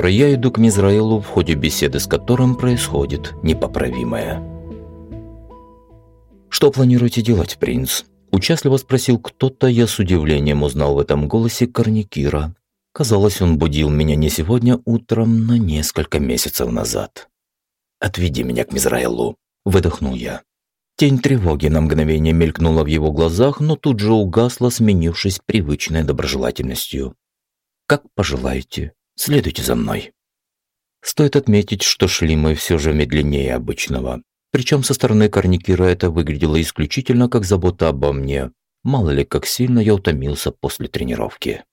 которой я иду к Мизраилу, в ходе беседы с которым происходит непоправимое. «Что планируете делать, принц?» Участливо спросил кто-то, я с удивлением узнал в этом голосе Корникира. Казалось, он будил меня не сегодня утром, но несколько месяцев назад. «Отведи меня к Мизраилу», – выдохнул я. Тень тревоги на мгновение мелькнула в его глазах, но тут же угасла, сменившись привычной доброжелательностью. «Как пожелаете. Следуйте за мной». Стоит отметить, что шли мы все же медленнее обычного. Причем со стороны Корникира это выглядело исключительно как забота обо мне. Мало ли, как сильно я утомился после тренировки.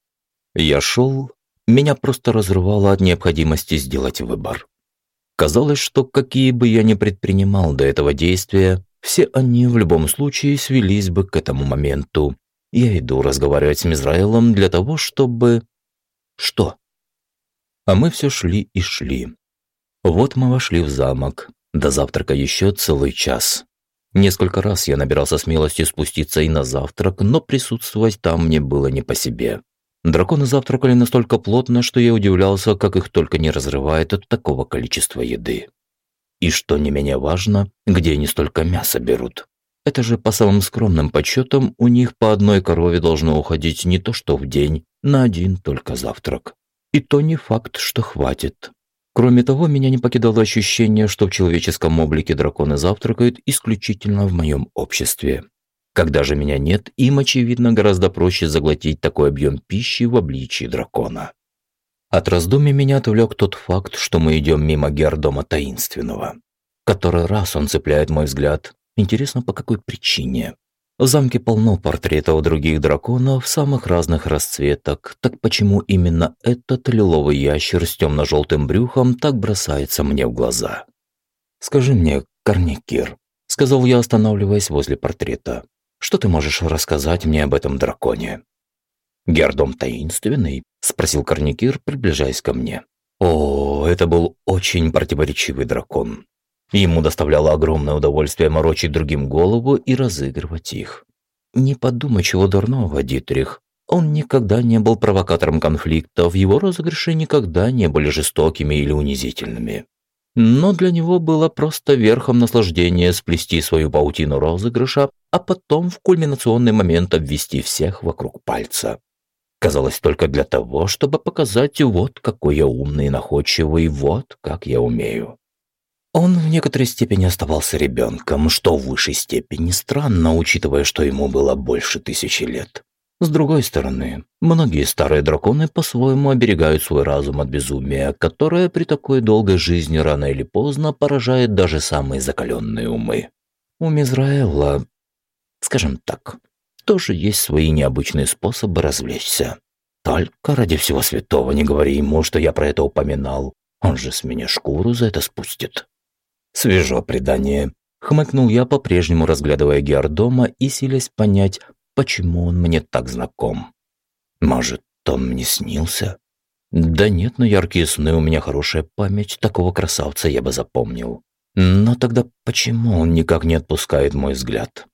Я шел, меня просто разрывало от необходимости сделать выбор. Казалось, что какие бы я ни предпринимал до этого действия, все они в любом случае свелись бы к этому моменту. Я иду разговаривать с Мизраэлом для того, чтобы... Что? А мы все шли и шли. Вот мы вошли в замок. До завтрака еще целый час. Несколько раз я набирался смелости спуститься и на завтрак, но присутствовать там мне было не по себе. Драконы завтракали настолько плотно, что я удивлялся, как их только не разрывает от такого количества еды. И что не менее важно, где они столько мяса берут. Это же по самым скромным подсчетам у них по одной корове должно уходить не то что в день, на один только завтрак. И то не факт, что хватит. Кроме того, меня не покидало ощущение, что в человеческом облике драконы завтракают исключительно в моем обществе. Когда же меня нет, им, очевидно, гораздо проще заглотить такой объем пищи в обличии дракона. От раздумий меня отвлек тот факт, что мы идем мимо Гердома Таинственного. Который раз он цепляет мой взгляд. Интересно, по какой причине? В замке полно портретов других драконов самых разных расцветок, так почему именно этот лиловый ящер с темно-желтым брюхом так бросается мне в глаза? «Скажи мне, Корникир», — сказал я, останавливаясь возле портрета, «что ты можешь рассказать мне об этом драконе?» «Гердом таинственный?» – спросил Корникир, приближаясь ко мне. О, это был очень противоречивый дракон. Ему доставляло огромное удовольствие морочить другим голову и разыгрывать их. Не подумай чего дурного, Дитрих. Он никогда не был провокатором конфликтов, его розыгрыши никогда не были жестокими или унизительными. Но для него было просто верхом наслаждения сплести свою паутину розыгрыша, а потом в кульминационный момент обвести всех вокруг пальца. Казалось, только для того, чтобы показать, вот какой я умный и находчивый, вот как я умею. Он в некоторой степени оставался ребенком, что в высшей степени странно, учитывая, что ему было больше тысячи лет. С другой стороны, многие старые драконы по-своему оберегают свой разум от безумия, которое при такой долгой жизни рано или поздно поражает даже самые закаленные умы. У Мизраэла, скажем так, тоже есть свои необычные способы развлечься. Только ради всего святого не говори ему, что я про это упоминал. Он же с меня шкуру за это спустит. Свежо предание. Хмыкнул я, по-прежнему разглядывая Геордома и силясь понять, почему он мне так знаком. Может, он мне снился? Да нет, но яркие сны, у меня хорошая память, такого красавца я бы запомнил. Но тогда почему он никак не отпускает мой взгляд?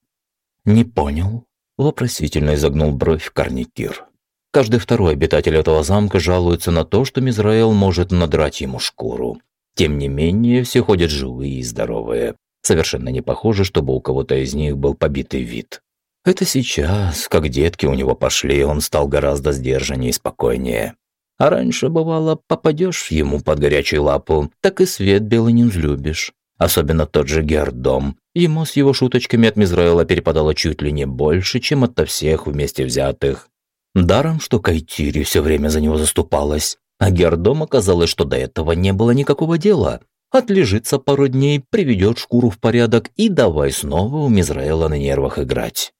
Не понял. Вопросительно изогнул бровь Карникир. Каждый второй обитатель этого замка жалуется на то, что Мизраэл может надрать ему шкуру. Тем не менее, все ходят живые и здоровые. Совершенно не похоже, чтобы у кого-то из них был побитый вид. Это сейчас, как детки у него пошли, он стал гораздо сдержаннее и спокойнее. А раньше, бывало, попадешь ему под горячую лапу, так и свет белый не взлюбишь. Особенно тот же Гердом. Ему с его шуточками от Мизраэла перепадало чуть ли не больше, чем от всех вместе взятых. Даром, что Кайтири все время за него заступалась. А Гердом оказалось, что до этого не было никакого дела. Отлежится пару дней, приведет шкуру в порядок и давай снова у Мизраэла на нервах играть.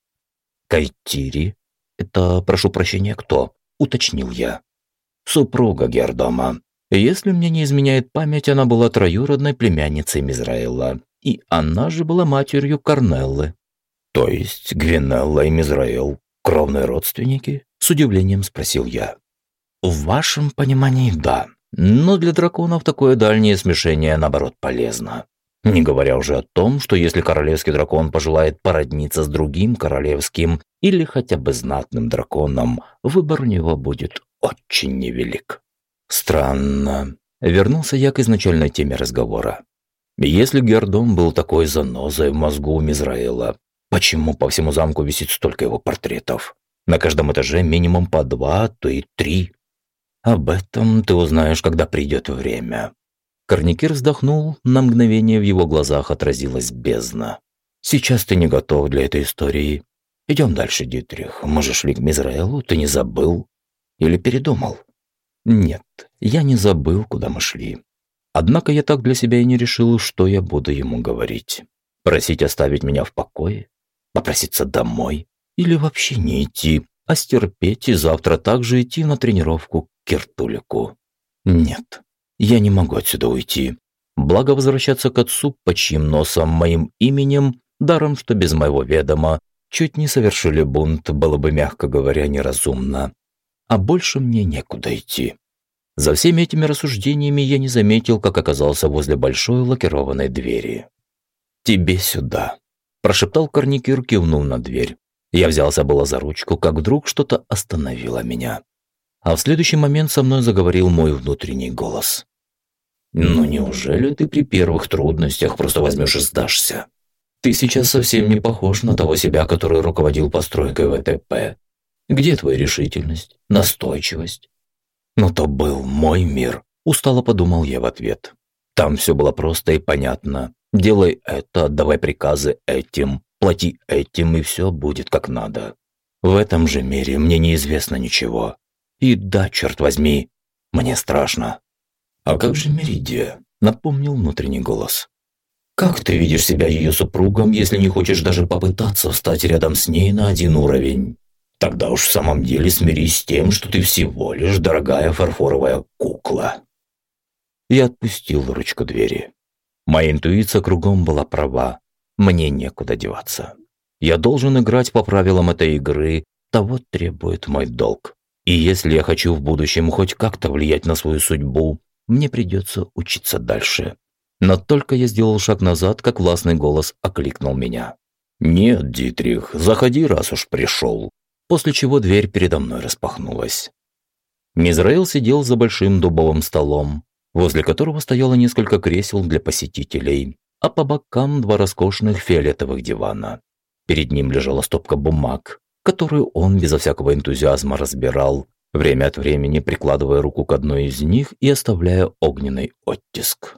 Кайтири? Это, прошу прощения, кто? Уточнил я. Супруга Гердома. Если мне не изменяет память, она была троюродной племянницей Мизраэла. И она же была матерью Корнеллы. То есть Гвинелла и Мизраэл – кровные родственники? С удивлением спросил я. В вашем понимании, да. Но для драконов такое дальнее смешение, наоборот, полезно. Не говоря уже о том, что если королевский дракон пожелает породниться с другим королевским или хотя бы знатным драконом, выбор у него будет очень невелик. Странно. Вернулся я к изначальной теме разговора. Если Гердом был такой занозой в мозгу Мизраэла, почему по всему замку висит столько его портретов? На каждом этаже минимум по два, то и три. Об этом ты узнаешь, когда придет время. Корникир вздохнул, на мгновение в его глазах отразилась бездна. Сейчас ты не готов для этой истории. Идем дальше, Дитрих. Мы же шли к Мизраэлу, ты не забыл? Или передумал? Нет, я не забыл, куда мы шли. Однако я так для себя и не решил, что я буду ему говорить. Просить оставить меня в покое? Попроситься домой? Или вообще не идти, а стерпеть и завтра также идти на тренировку Киртулику? Нет, я не могу отсюда уйти. Благо возвращаться к отцу, под чьим носом моим именем, даром что без моего ведома, чуть не совершили бунт, было бы, мягко говоря, неразумно. А больше мне некуда идти. За всеми этими рассуждениями я не заметил, как оказался возле большой лакированной двери. «Тебе сюда», – прошептал Корникир, кивнув на дверь. Я взялся было за ручку, как вдруг что-то остановило меня. А в следующий момент со мной заговорил мой внутренний голос. «Ну неужели ты при первых трудностях просто возьмешь и сдашься? Ты сейчас совсем не похож на того себя, который руководил постройкой ВТП. Где твоя решительность, настойчивость? Но то был мой мир, устало подумал я в ответ. Там все было просто и понятно. Делай это, отдавай приказы этим, плати этим, и все будет как надо. В этом же мире мне неизвестно ничего. И да, черт возьми, мне страшно. А как же Меридия? Напомнил внутренний голос. Как ты видишь себя ее супругом, если не хочешь даже попытаться встать рядом с ней на один уровень? Тогда уж в самом деле смирись с тем, что ты всего лишь дорогая фарфоровая кукла. Я отпустил ручку двери. Моя интуиция кругом была права. Мне некуда деваться. Я должен играть по правилам этой игры, того требует мой долг. И если я хочу в будущем хоть как-то влиять на свою судьбу, мне придется учиться дальше. Но только я сделал шаг назад, как властный голос окликнул меня. «Нет, Дитрих, заходи, раз уж пришел после чего дверь передо мной распахнулась. Мизраил сидел за большим дубовым столом, возле которого стояло несколько кресел для посетителей, а по бокам два роскошных фиолетовых дивана. Перед ним лежала стопка бумаг, которую он безо всякого энтузиазма разбирал, время от времени прикладывая руку к одной из них и оставляя огненный оттиск.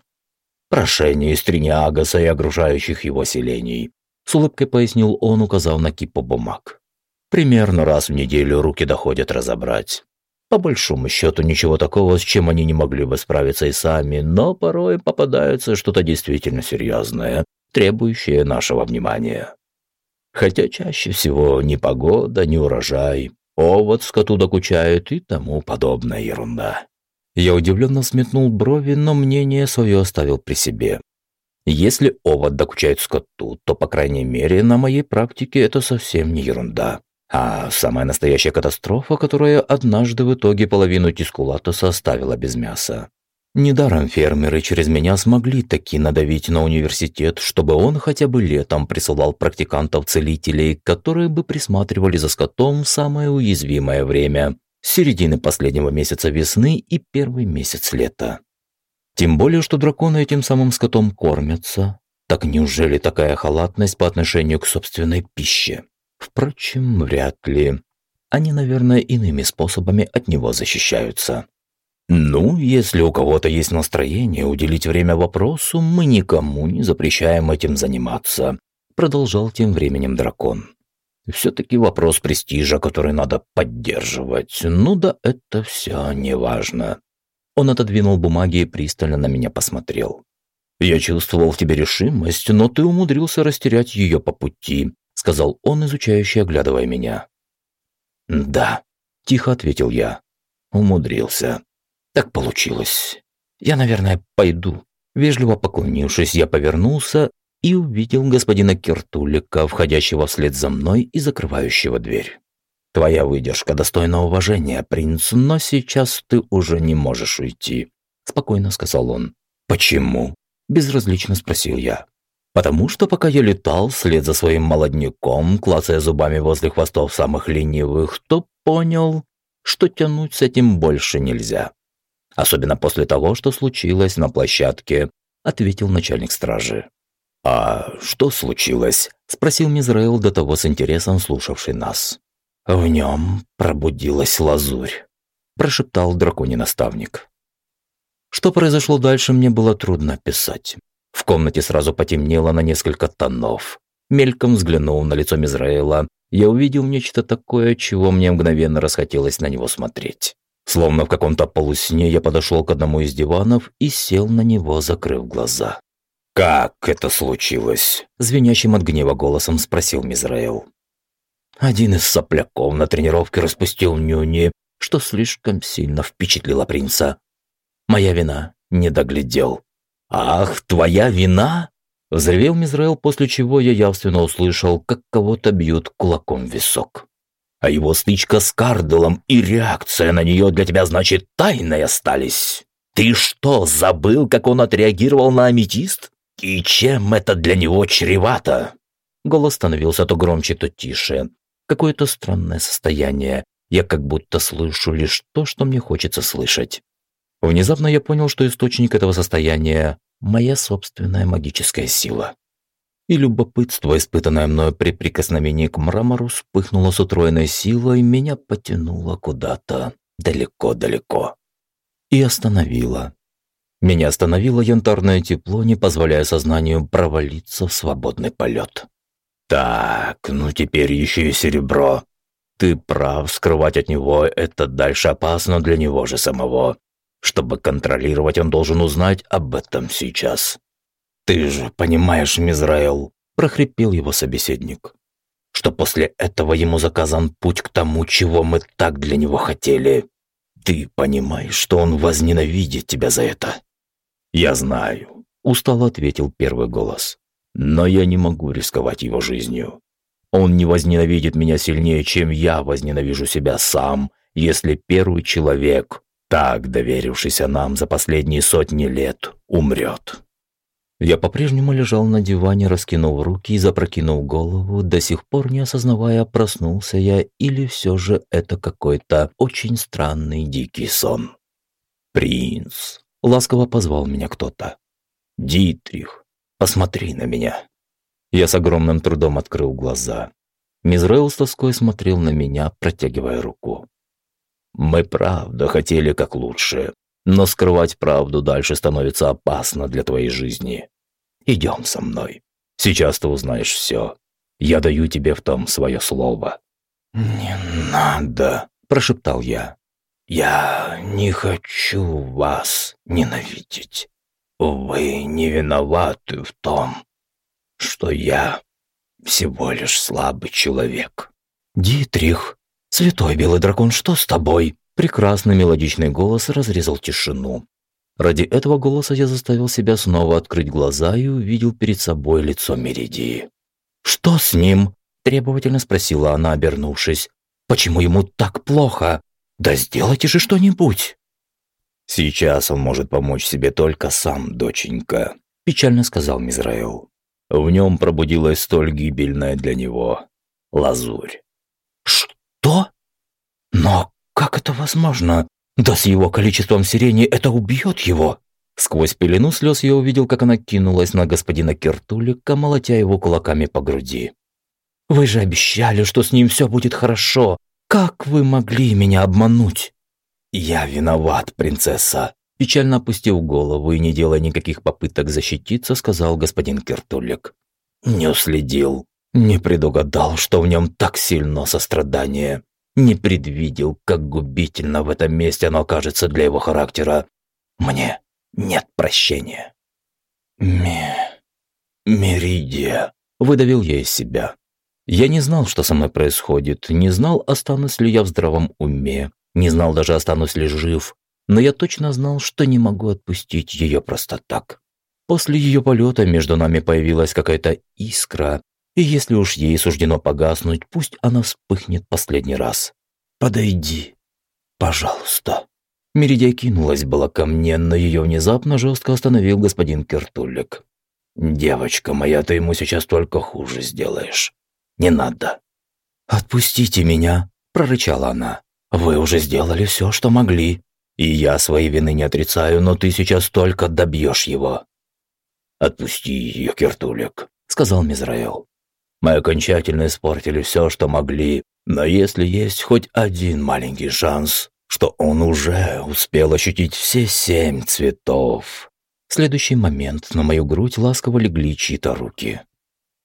«Прошение из Триниагаса и окружающих его селений», с улыбкой пояснил он, указав на кипу бумаг. Примерно раз в неделю руки доходят разобрать. По большому счету ничего такого, с чем они не могли бы справиться и сами, но порой попадается что-то действительно серьезное, требующее нашего внимания. Хотя чаще всего ни погода, ни урожай, овод скоту докучает и тому подобная ерунда. Я удивленно сметнул брови, но мнение свое оставил при себе. Если овод докучает скоту, то, по крайней мере, на моей практике это совсем не ерунда. А самая настоящая катастрофа, которая однажды в итоге половину тискулата составила без мяса. Недаром фермеры через меня смогли таки надавить на университет, чтобы он хотя бы летом присылал практикантов-целителей, которые бы присматривали за скотом в самое уязвимое время – середины последнего месяца весны и первый месяц лета. Тем более, что драконы этим самым скотом кормятся. Так неужели такая халатность по отношению к собственной пище? Впрочем, вряд ли. Они, наверное, иными способами от него защищаются. Ну, если у кого-то есть настроение уделить время вопросу, мы никому не запрещаем этим заниматься, продолжал тем временем дракон. Все-таки вопрос престижа, который надо поддерживать. Ну да, это все не важно. Он отодвинул бумаги и пристально на меня посмотрел. Я чувствовал в тебе решимость, но ты умудрился растерять ее по пути сказал он, изучающий, оглядывая меня. «Да», – тихо ответил я. Умудрился. Так получилось. Я, наверное, пойду. Вежливо поклонившись, я повернулся и увидел господина Киртулика, входящего вслед за мной и закрывающего дверь. «Твоя выдержка достойна уважения, принц, но сейчас ты уже не можешь уйти», – спокойно сказал он. «Почему?» – безразлично спросил я. Потому что пока я летал вслед за своим молодняком, клацая зубами возле хвостов самых ленивых, то понял, что тянуть с этим больше нельзя. Особенно после того, что случилось на площадке», – ответил начальник стражи. «А что случилось?» – спросил Мизраил до того с интересом слушавший нас. «В нем пробудилась лазурь», – прошептал драконий наставник. Что произошло дальше, мне было трудно описать. В комнате сразу потемнело на несколько тонов. Мельком взглянул на лицо Мизраэла. Я увидел нечто такое, чего мне мгновенно расхотелось на него смотреть. Словно в каком-то полусне я подошел к одному из диванов и сел на него, закрыв глаза. «Как это случилось?» – звенящим от гнева голосом спросил Мизраэл. Один из сопляков на тренировке распустил нюни, что слишком сильно впечатлило принца. Моя вина, не доглядел. «Ах, твоя вина?» Взревел Мизраэл, после чего я явственно услышал, как кого-то бьют кулаком в висок. А его стычка с Карделом и реакция на нее для тебя, значит, тайной остались. Ты что, забыл, как он отреагировал на аметист? И чем это для него чревато? Голос становился то громче, то тише. Какое-то странное состояние. Я как будто слышу лишь то, что мне хочется слышать. Внезапно я понял, что источник этого состояния – моя собственная магическая сила. И любопытство, испытанное мною при прикосновении к мрамору, вспыхнуло с утроенной силой, меня потянуло куда-то далеко-далеко. И остановило. Меня остановило янтарное тепло, не позволяя сознанию провалиться в свободный полет. «Так, ну теперь еще и серебро. Ты прав, скрывать от него это дальше опасно для него же самого. Чтобы контролировать, он должен узнать об этом сейчас. «Ты же понимаешь, Мизраэл», – прохрипел его собеседник, «что после этого ему заказан путь к тому, чего мы так для него хотели. Ты понимаешь, что он возненавидит тебя за это?» «Я знаю», – устало ответил первый голос. «Но я не могу рисковать его жизнью. Он не возненавидит меня сильнее, чем я возненавижу себя сам, если первый человек, так доверившийся нам за последние сотни лет, умрет. Я по-прежнему лежал на диване, раскинув руки и запрокинув голову, до сих пор не осознавая, проснулся я или все же это какой-то очень странный дикий сон. «Принц!» — ласково позвал меня кто-то. «Дитрих, посмотри на меня!» Я с огромным трудом открыл глаза. Мизраил с тоской смотрел на меня, протягивая руку. Мы правда хотели как лучше, но скрывать правду дальше становится опасно для твоей жизни. Идем со мной. Сейчас ты узнаешь все. Я даю тебе в том свое слово». «Не надо», – прошептал я. «Я не хочу вас ненавидеть. Вы не виноваты в том, что я всего лишь слабый человек». «Дитрих», «Святой белый дракон, что с тобой?» Прекрасный мелодичный голос разрезал тишину. Ради этого голоса я заставил себя снова открыть глаза и увидел перед собой лицо Меридии. «Что с ним?» – требовательно спросила она, обернувшись. «Почему ему так плохо? Да сделайте же что-нибудь!» «Сейчас он может помочь себе только сам, доченька», – печально сказал Мизраил. В нем пробудилась столь гибельная для него лазурь. «Что? Но как это возможно? Да с его количеством сирени это убьет его!» Сквозь пелену слез я увидел, как она кинулась на господина Киртулика, молотя его кулаками по груди. «Вы же обещали, что с ним все будет хорошо! Как вы могли меня обмануть?» «Я виноват, принцесса!» Печально опустив голову и не делая никаких попыток защититься, сказал господин Киртулик. «Не уследил. Не предугадал, что в нем так сильно сострадание. Не предвидел, как губительно в этом месте оно окажется для его характера. Мне нет прощения. Ме... Меридия. Выдавил я из себя. Я не знал, что со мной происходит, не знал, останусь ли я в здравом уме, не знал даже, останусь ли жив, но я точно знал, что не могу отпустить ее просто так. После ее полета между нами появилась какая-то искра, и если уж ей суждено погаснуть, пусть она вспыхнет последний раз. Подойди, пожалуйста. Меридия кинулась была ко мне, но ее внезапно жестко остановил господин Кертулик. «Девочка моя, ты ему сейчас только хуже сделаешь. Не надо». «Отпустите меня», – прорычала она. «Вы уже сделали все, что могли». И я своей вины не отрицаю, но ты сейчас только добьешь его». «Отпусти ее, Кертулик», — сказал Мизраэл. «Мы окончательно испортили все, что могли, но если есть хоть один маленький шанс, что он уже успел ощутить все семь цветов». В следующий момент на мою грудь ласково легли чьи-то руки.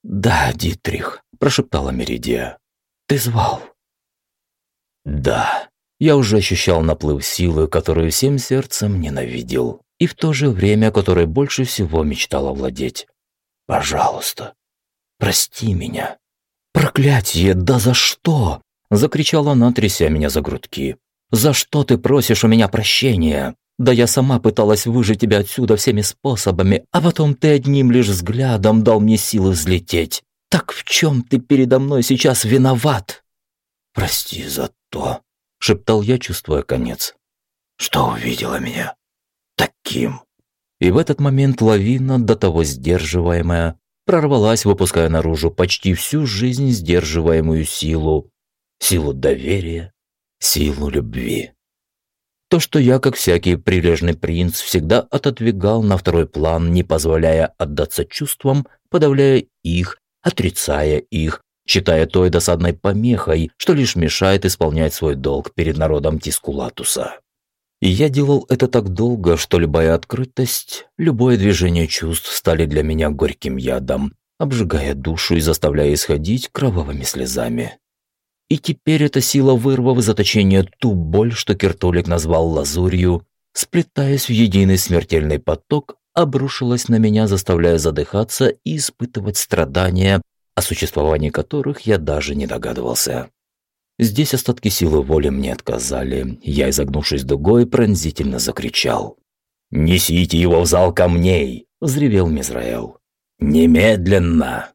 «Да, Дитрих», – прошептала Меридия. «Ты звал?» «Да». Я уже ощущал наплыв силы, которую всем сердцем ненавидел, и в то же время которой больше всего мечтал овладеть. «Пожалуйста, прости меня». «Проклятие, да за что?» – закричала она, тряся меня за грудки. «За что ты просишь у меня прощения? Да я сама пыталась выжить тебя отсюда всеми способами, а потом ты одним лишь взглядом дал мне силы взлететь. Так в чем ты передо мной сейчас виноват?» «Прости за то», — шептал я, чувствуя конец. «Что увидела меня? Таким». И в этот момент лавина, до того сдерживаемая, прорвалась, выпуская наружу почти всю жизнь сдерживаемую силу, силу доверия, силу любви. То, что я, как всякий прилежный принц, всегда отодвигал на второй план, не позволяя отдаться чувствам, подавляя их, отрицая их, считая той досадной помехой, что лишь мешает исполнять свой долг перед народом Тискулатуса. И я делал это так долго, что любая открытость, любое движение чувств стали для меня горьким ядом, обжигая душу и заставляя исходить кровавыми слезами. И теперь эта сила, вырвав из заточения ту боль, что Киртолик назвал лазурью, сплетаясь в единый смертельный поток, обрушилась на меня, заставляя задыхаться и испытывать страдания, о существовании которых я даже не догадывался. Здесь остатки силы воли мне отказали. Я, изогнувшись дугой, пронзительно закричал. «Несите его в зал камней!» – взревел Мизраэл. «Немедленно!»